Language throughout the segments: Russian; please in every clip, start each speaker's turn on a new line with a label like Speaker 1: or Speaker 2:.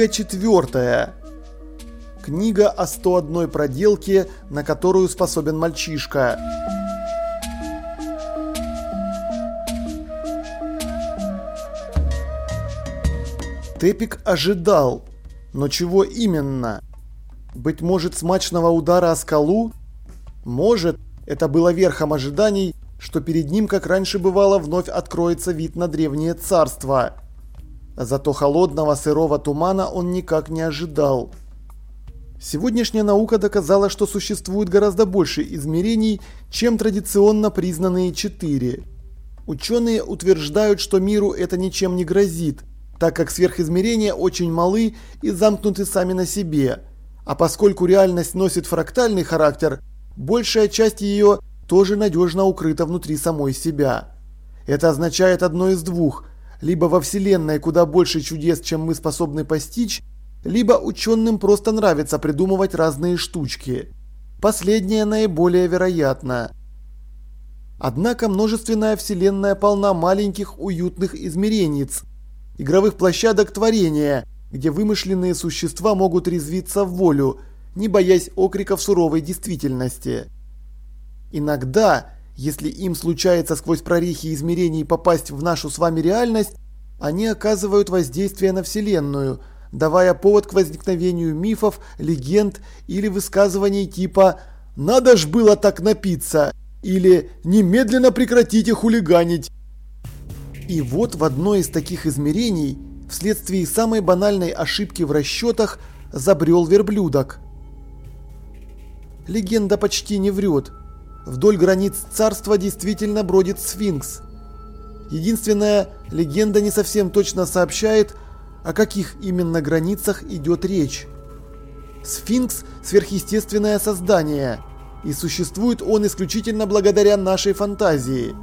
Speaker 1: Книга четвертая. Книга о 101 проделке, на которую способен мальчишка. Тепик ожидал, но чего именно? Быть может, смачного удара о скалу? Может, это было верхом ожиданий, что перед ним, как раньше бывало, вновь откроется вид на древнее царство. Зато холодного сырого тумана он никак не ожидал. Сегодняшняя наука доказала, что существует гораздо больше измерений, чем традиционно признанные четыре. Ученые утверждают, что миру это ничем не грозит, так как сверхизмерения очень малы и замкнуты сами на себе. А поскольку реальность носит фрактальный характер, большая часть ее тоже надежно укрыта внутри самой себя. Это означает одно из двух – либо во Вселенной куда больше чудес, чем мы способны постичь, либо ученым просто нравится придумывать разные штучки. Последнее наиболее вероятно. Однако множественная Вселенная полна маленьких уютных измеренниц, игровых площадок творения, где вымышленные существа могут резвиться в волю, не боясь окриков суровой действительности. Иногда если им случается сквозь прорехи измерений попасть в нашу с вами реальность, они оказывают воздействие на Вселенную, давая повод к возникновению мифов, легенд или высказываний типа «надо ж было так напиться» или «немедленно прекратите хулиганить». И вот в одно из таких измерений, вследствие самой банальной ошибки в расчетах, забрел верблюдок. Легенда почти не врет. Вдоль границ царства действительно бродит сфинкс. Единственная легенда не совсем точно сообщает, о каких именно границах идет речь. Сфинкс – сверхъестественное создание, и существует он исключительно благодаря нашей фантазии.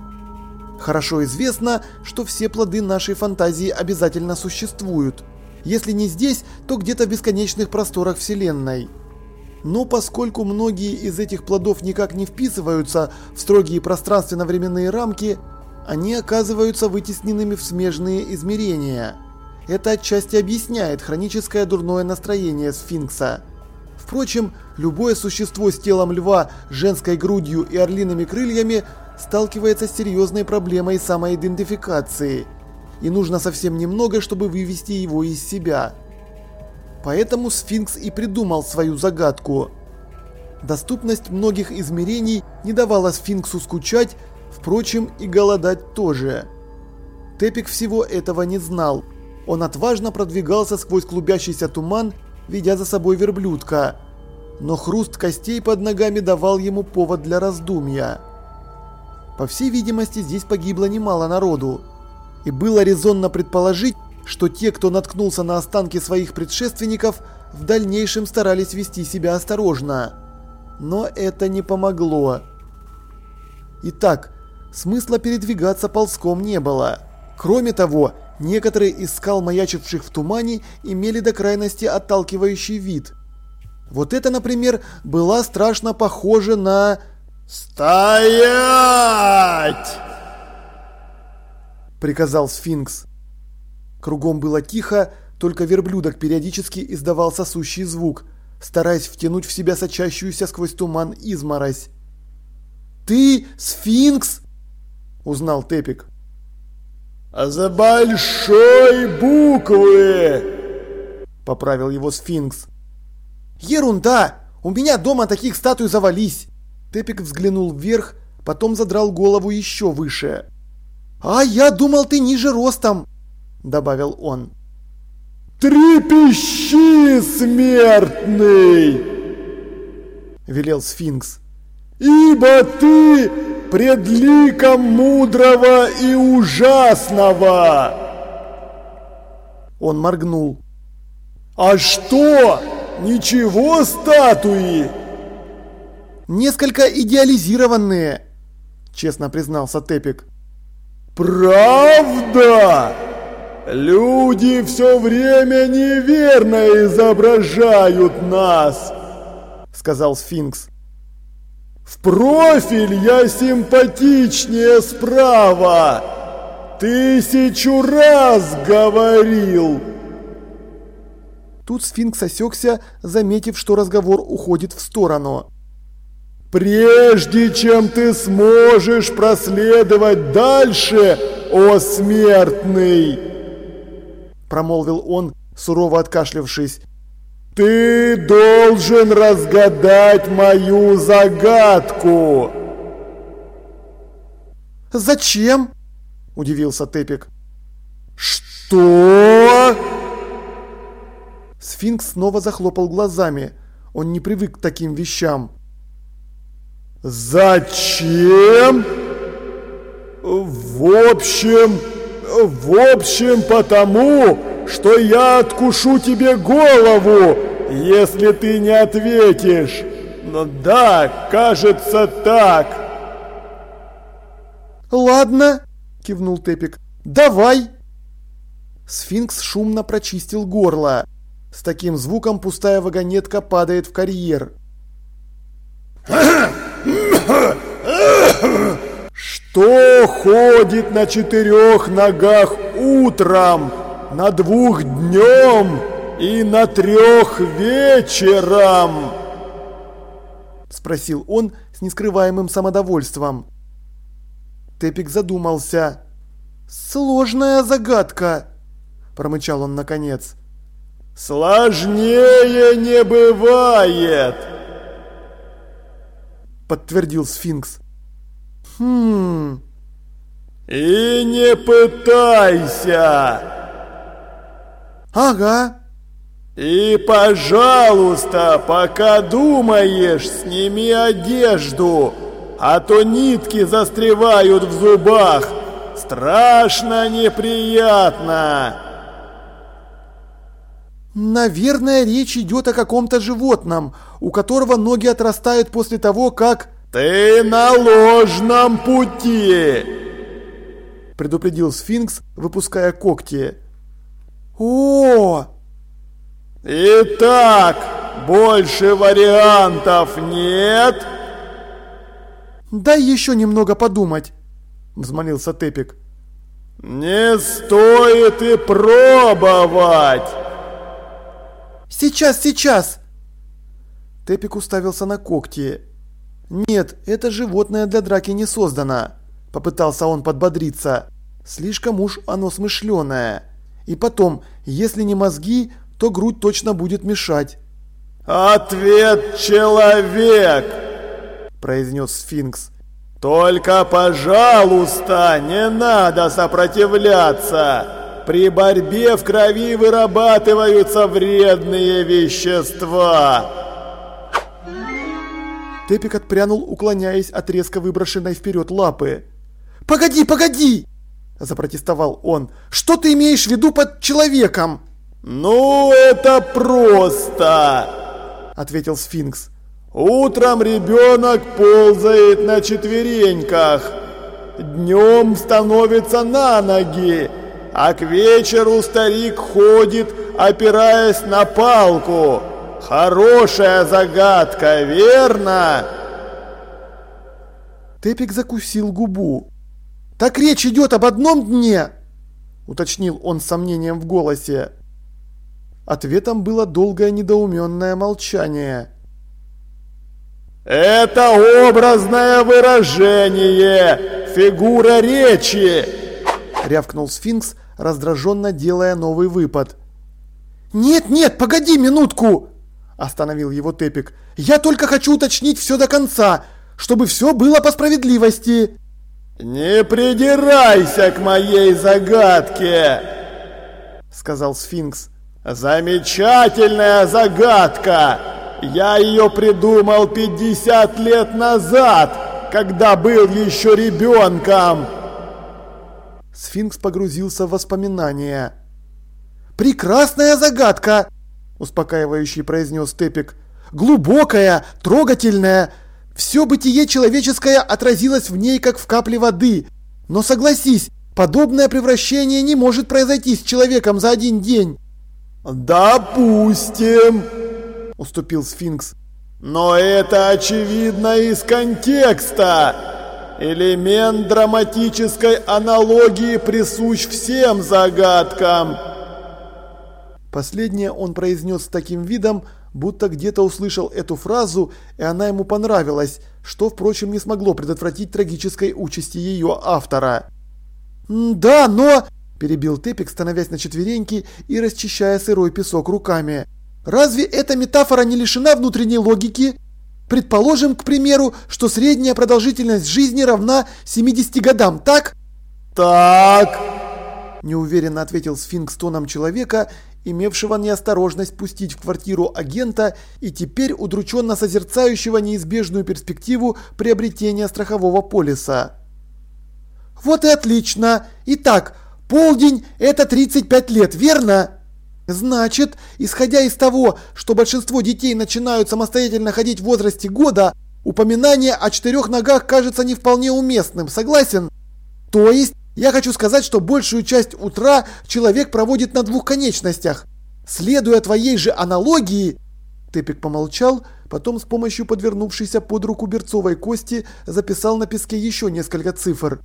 Speaker 1: Хорошо известно, что все плоды нашей фантазии обязательно существуют. Если не здесь, то где-то в бесконечных просторах Вселенной. Но поскольку многие из этих плодов никак не вписываются в строгие пространственно-временные рамки, они оказываются вытесненными в смежные измерения. Это отчасти объясняет хроническое дурное настроение сфинкса. Впрочем, любое существо с телом льва, женской грудью и орлиными крыльями сталкивается с серьезной проблемой самоидентификации. И нужно совсем немного, чтобы вывести его из себя. Поэтому сфинкс и придумал свою загадку. Доступность многих измерений не давала сфинксу скучать, впрочем и голодать тоже. Тепик всего этого не знал. Он отважно продвигался сквозь клубящийся туман, ведя за собой верблюдка. Но хруст костей под ногами давал ему повод для раздумья. По всей видимости, здесь погибло немало народу. И было резонно предположить, что те, кто наткнулся на останки своих предшественников, в дальнейшем старались вести себя осторожно. Но это не помогло. Итак, смысла передвигаться ползком не было. Кроме того, некоторые из скал, маячивших в тумане, имели до крайности отталкивающий вид. Вот это, например, была страшно похожа на... «Стоять!» Приказал сфинкс. Кругом было тихо, только верблюдок периодически издавал сосущий звук, стараясь втянуть в себя сочащуюся сквозь туман изморозь. «Ты сфинкс?» – узнал Тепик. «А за большой буквы!» – поправил его сфинкс. «Ерунда! У меня дома таких статуй завались!» Тепик взглянул вверх, потом задрал голову еще выше. «А я думал, ты ниже ростом!» Добавил он. «Трепещи, смертный!» Велел сфинкс. «Ибо ты пред ликом мудрого и ужасного!» Он моргнул. «А что? Ничего статуи?» «Несколько идеализированные», честно признался Тепик. «Правда?» Люди все время неверно изображают нас, сказал сфинкс. В профиль я симпатичнее справа. Тысячу раз говорил. Тут сфинкс осекся, заметив, что разговор уходит в сторону.
Speaker 2: «Прежде чем ты сможешь проследовать дальше, о смертный!»
Speaker 1: Промолвил он, сурово откашлявшись.
Speaker 2: «Ты должен разгадать мою загадку!»
Speaker 1: «Зачем?» – удивился Тепик.
Speaker 2: «Что?»
Speaker 1: Сфинкс снова захлопал глазами. Он не привык к таким вещам.
Speaker 2: «Зачем?» «В общем, в общем, потому, что я откушу тебе голову, если ты не ответишь. Но да, кажется так».
Speaker 1: «Ладно», – кивнул Тепик, – «давай». Сфинкс шумно прочистил горло. С таким звуком пустая вагонетка падает в карьер.
Speaker 2: Что ходит на четырех ногах утром, на двух днем и на трех вечером?
Speaker 1: Спросил он с нескрываемым самодовольством. Тепик задумался. «Сложная загадка», – промычал он наконец.
Speaker 2: «Сложнее не бывает!»
Speaker 1: Подтвердил сфинкс. Хм.
Speaker 2: И не пытайся.
Speaker 1: Ага.
Speaker 2: И, пожалуйста, пока думаешь, сними одежду, а то нитки застревают в зубах. Страшно неприятно.
Speaker 1: Наверное, речь идет о каком-то животном, у которого ноги отрастают после того, как...
Speaker 2: «Ты на ложном пути!»
Speaker 1: Предупредил сфинкс, выпуская когти. О!
Speaker 2: Итак, больше вариантов нет?
Speaker 1: Дай еще немного подумать, взмолился Тепик.
Speaker 2: Не стоит и пробовать!
Speaker 1: Сейчас, сейчас! Тепик уставился на когти. «Нет, это животное для драки не создано», – попытался он подбодриться. «Слишком уж оно смышленое. И потом, если не мозги, то грудь точно будет мешать».
Speaker 2: «Ответ человек!» – произнес сфинкс. «Только, пожалуйста, не надо сопротивляться! При борьбе в крови вырабатываются вредные вещества!»
Speaker 1: Тепик отпрянул, уклоняясь от резко выброшенной вперед лапы. «Погоди, погоди!» – запротестовал он. «Что ты имеешь в виду под человеком?»
Speaker 2: «Ну, это просто!» – ответил сфинкс. «Утром ребенок ползает на четвереньках, днем становится на ноги, а к вечеру старик ходит, опираясь на палку». Хорошая загадка, верно?
Speaker 1: Тепик закусил губу. Так речь идет об одном дне, уточнил он с сомнением в голосе. Ответом было долгое недоуменное молчание.
Speaker 2: «Это образное выражение, фигура речи!» – рявкнул сфинкс, раздраженно делая новый выпад.
Speaker 1: «Нет, нет, погоди минутку!» Остановил его Тепик. «Я только хочу уточнить все до конца, чтобы все было по справедливости!»
Speaker 2: «Не придирайся к моей загадке!» Сказал сфинкс. «Замечательная загадка! Я ее придумал 50 лет назад, когда был еще ребенком!»
Speaker 1: Сфинкс погрузился в воспоминания. «Прекрасная загадка!» Успокаивающий произнес Тепик. Глубокая, трогательная. Все бытие человеческое отразилось в ней, как в капле воды. Но согласись, подобное превращение не может произойти с человеком за один день.
Speaker 2: «Допустим», – уступил сфинкс. «Но это очевидно из контекста. Элемент драматической аналогии присущ всем загадкам».
Speaker 1: Последнее он произнес с таким видом, будто где-то услышал эту фразу, и она ему понравилась, что, впрочем, не смогло предотвратить трагической участи ее автора. «Да, но...» – перебил Тепик, становясь на четвереньки и расчищая сырой песок руками. «Разве эта метафора не лишена внутренней логики? Предположим, к примеру, что средняя продолжительность жизни равна 70 годам, так?»
Speaker 2: «Так!»
Speaker 1: – неуверенно ответил сфинкс тоном человека, имевшего неосторожность пустить в квартиру агента и теперь удрученно созерцающего неизбежную перспективу приобретения страхового полиса. «Вот и отлично! Итак, полдень – это 35 лет, верно?» Значит, исходя из того, что большинство детей начинают самостоятельно ходить в возрасте года, упоминание о четырех ногах кажется не вполне уместным, согласен? То есть, я хочу сказать, что большую часть утра человек проводит на двух конечностях. Следуя твоей же аналогии, Тепик помолчал, потом с помощью подвернувшейся под руку берцовой кости записал на песке еще несколько цифр.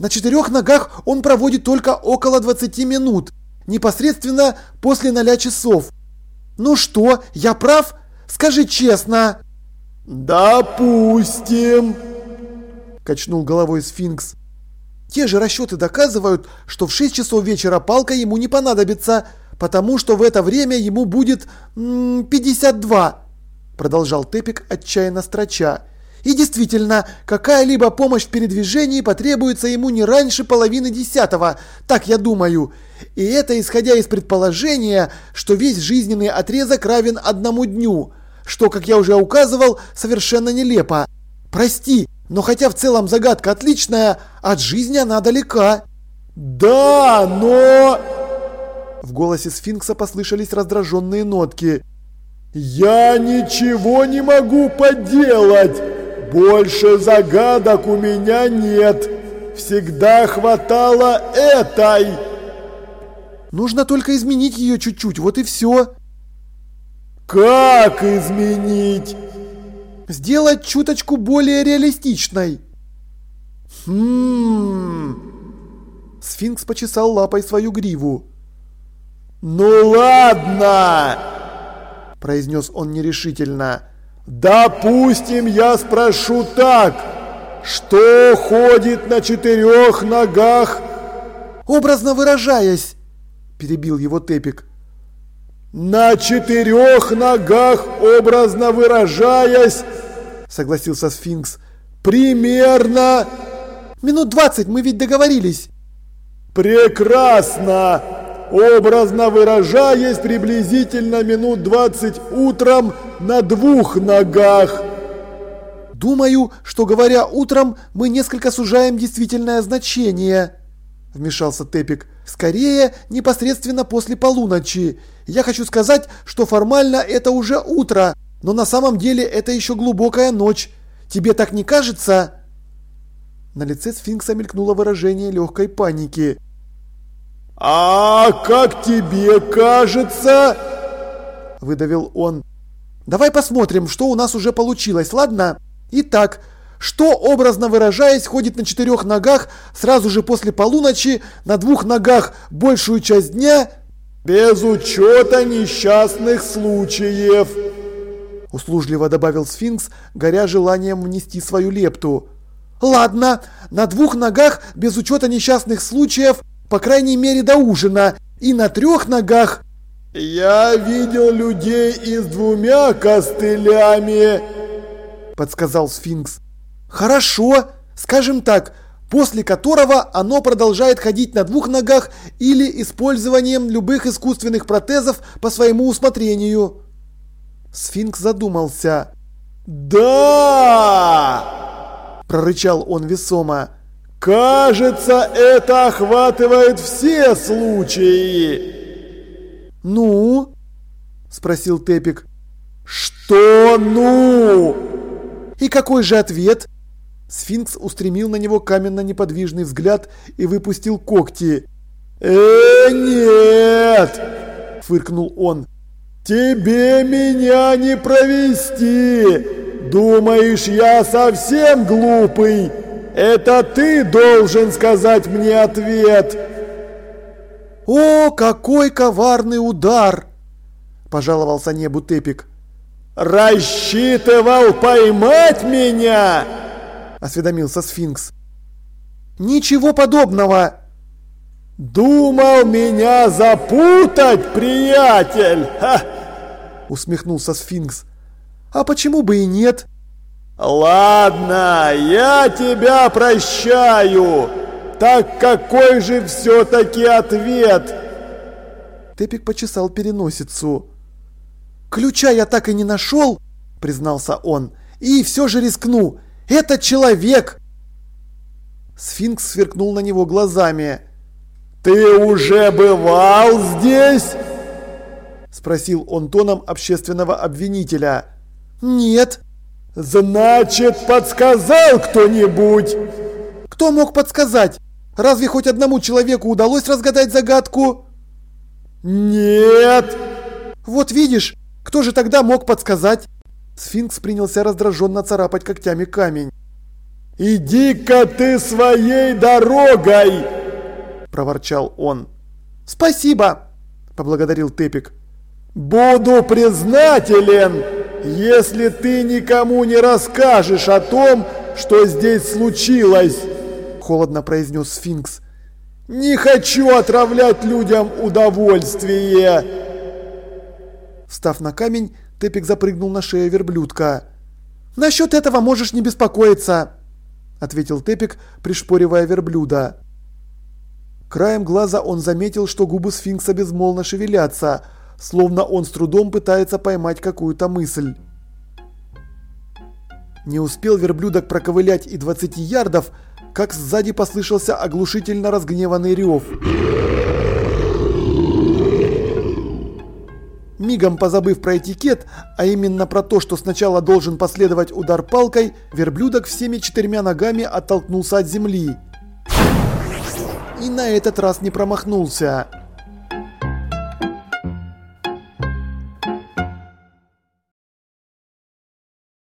Speaker 1: На четырех ногах он проводит только около 20 минут, непосредственно после 0 часов. Ну что, я прав? Скажи честно.
Speaker 2: Допустим, качнул головой сфинкс.
Speaker 1: Те же расчеты доказывают, что в 6 часов вечера палка ему не понадобится, потому что в это время ему будет м -м, 52, продолжал Тепик отчаянно строча. И действительно, какая-либо помощь в передвижении потребуется ему не раньше половины десятого, так я думаю. И это исходя из предположения, что весь жизненный отрезок равен одному дню, что, как я уже указывал, совершенно нелепо. Прости, но хотя в целом загадка отличная, от жизни она далека.
Speaker 2: Да, но...
Speaker 1: В голосе сфинкса послышались раздраженные нотки.
Speaker 2: «Я ничего не могу поделать! Больше загадок у меня нет! Всегда хватало этой!»
Speaker 1: «Нужно только изменить ее чуть-чуть, вот и все!»
Speaker 2: «Как изменить?»
Speaker 1: Сделать чуточку более реалистичной.
Speaker 2: Хм.
Speaker 1: Сфинкс почесал лапой свою гриву.
Speaker 2: Ну ладно, произнес он нерешительно. Допустим, я спрошу так. Что ходит на четырех ногах?
Speaker 1: Образно выражаясь, перебил его Тепик.
Speaker 2: «На четырех ногах, образно выражаясь», — согласился сфинкс, — «примерно...»
Speaker 1: «Минут двадцать, мы ведь договорились».
Speaker 2: «Прекрасно! Образно выражаясь, приблизительно минут двадцать утром на двух ногах».
Speaker 1: «Думаю, что говоря утром, мы несколько сужаем действительное значение», — вмешался Тепик. «Скорее, непосредственно после полуночи. Я хочу сказать, что формально это уже утро, но на самом деле это еще глубокая ночь. Тебе так не кажется?» На лице сфинкса мелькнуло выражение легкой паники.
Speaker 2: «А как тебе кажется?» Выдавил он.
Speaker 1: «Давай посмотрим, что у нас уже получилось, ладно? Итак, что, образно выражаясь, ходит на четырех ногах сразу же после полуночи, на двух ногах большую часть дня
Speaker 2: «Без учета несчастных случаев!»
Speaker 1: Услужливо добавил сфинкс, горя желанием внести свою лепту. «Ладно, на двух ногах, без учета несчастных случаев, по крайней мере до ужина, и на трех ногах...»
Speaker 2: «Я видел людей и с двумя костылями», — подсказал сфинкс.
Speaker 1: «Хорошо, скажем так, после которого оно продолжает ходить на двух ногах или использованием любых искусственных протезов по своему усмотрению. Сфинкс задумался.
Speaker 2: «Да!» – прорычал он весомо. «Кажется, это охватывает все случаи!»
Speaker 1: «Ну?» – спросил Тепик.
Speaker 2: «Что «ну»?»
Speaker 1: «И какой же ответ?» Сфинкс устремил на него каменно-неподвижный взгляд и выпустил когти.
Speaker 2: «Э, нет!» – фыркнул он. «Тебе меня не провести! Думаешь, я совсем глупый? Это ты должен сказать мне ответ!»
Speaker 1: «О, какой коварный удар!» – пожаловался небу Тепик.
Speaker 2: «Рассчитывал поймать меня?»
Speaker 1: – осведомился сфинкс. «Ничего подобного!»
Speaker 2: «Думал меня запутать, приятель!» Ха!
Speaker 1: – усмехнулся сфинкс. «А почему бы и нет?»
Speaker 2: «Ладно, я тебя прощаю!» Так какой же все-таки ответ?
Speaker 1: Тепик почесал переносицу. Ключа я так и не нашел, признался он. И все же рискну. Это человек. Сфинкс сверкнул на него глазами.
Speaker 2: «Ты уже бывал здесь?»
Speaker 1: Спросил он тоном общественного обвинителя. «Нет».
Speaker 2: «Значит, подсказал кто-нибудь?»
Speaker 1: «Кто мог подсказать? Разве хоть одному человеку удалось разгадать загадку?
Speaker 2: Нет.
Speaker 1: Вот видишь, кто же тогда мог подсказать? Сфинкс принялся раздраженно царапать когтями камень.
Speaker 2: «Иди-ка ты своей дорогой!» – проворчал он.
Speaker 1: «Спасибо!» – поблагодарил Тепик.
Speaker 2: «Буду признателен, если ты никому не расскажешь о том, что здесь случилось!»
Speaker 1: холодно произнес сфинкс.
Speaker 2: «Не хочу отравлять людям удовольствие!»
Speaker 1: Встав на камень, Тепик запрыгнул на шею верблюдка. «Насчет этого можешь не беспокоиться!» ответил Тепик, пришпоривая верблюда. Краем глаза он заметил, что губы сфинкса безмолвно шевелятся, словно он с трудом пытается поймать какую-то мысль. Не успел верблюдок проковылять и 20 ярдов, как сзади послышался оглушительно разгневанный рев. Мигом позабыв про этикет, а именно про то, что сначала должен последовать удар палкой, верблюдок всеми четырьмя ногами оттолкнулся от земли. И на этот раз не промахнулся.